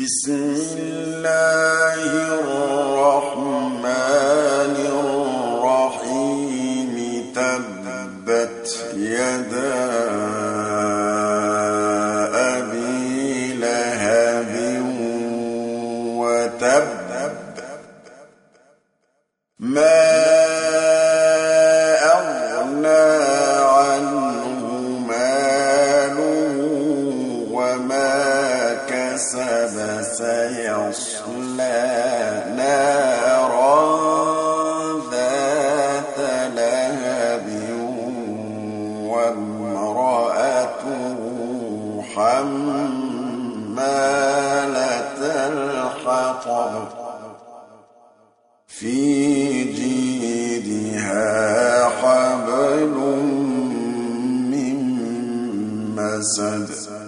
بسم الله الرحمن الرحيم تبت يدا أبي لهب وتب ما كسب سيصلى نارا ذات لهب وامرأته حمالة الحطب في جيدها حبل من مسد.